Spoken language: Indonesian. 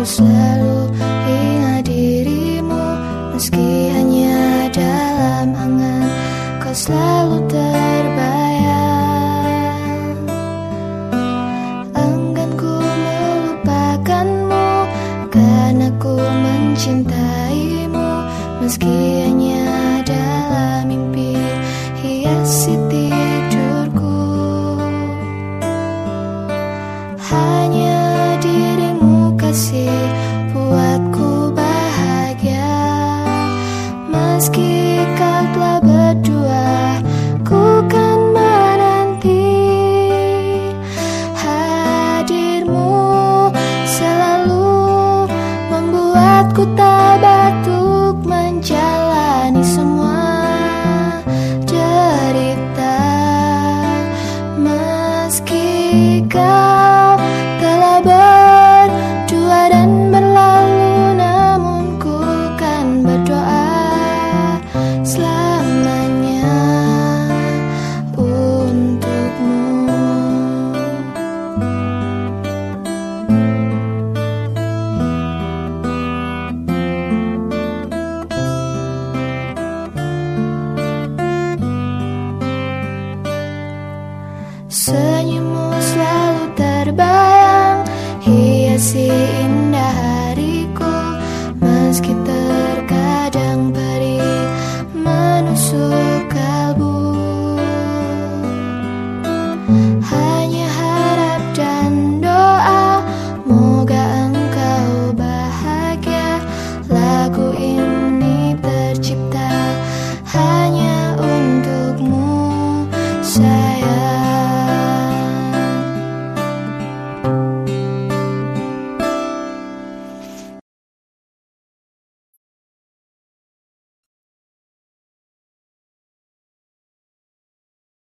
Ku selalu ingat dirimu Meski hanya dalam angan. Kau selalu terbayang. Enggan ku melupakanmu Karena ku mencintaimu Meski hanya dalam mimpi Hiasi tidurku. Hanya diri kasih Buatku bahagia. Meski kau telah berdua Ku kan menanti. Hadirmu selalu Membuatku tak batuk Menjalani semua derita Meski kau Senyummu selalu terbayang Hiasi indah hariku. Meski terkadang perih Menusuk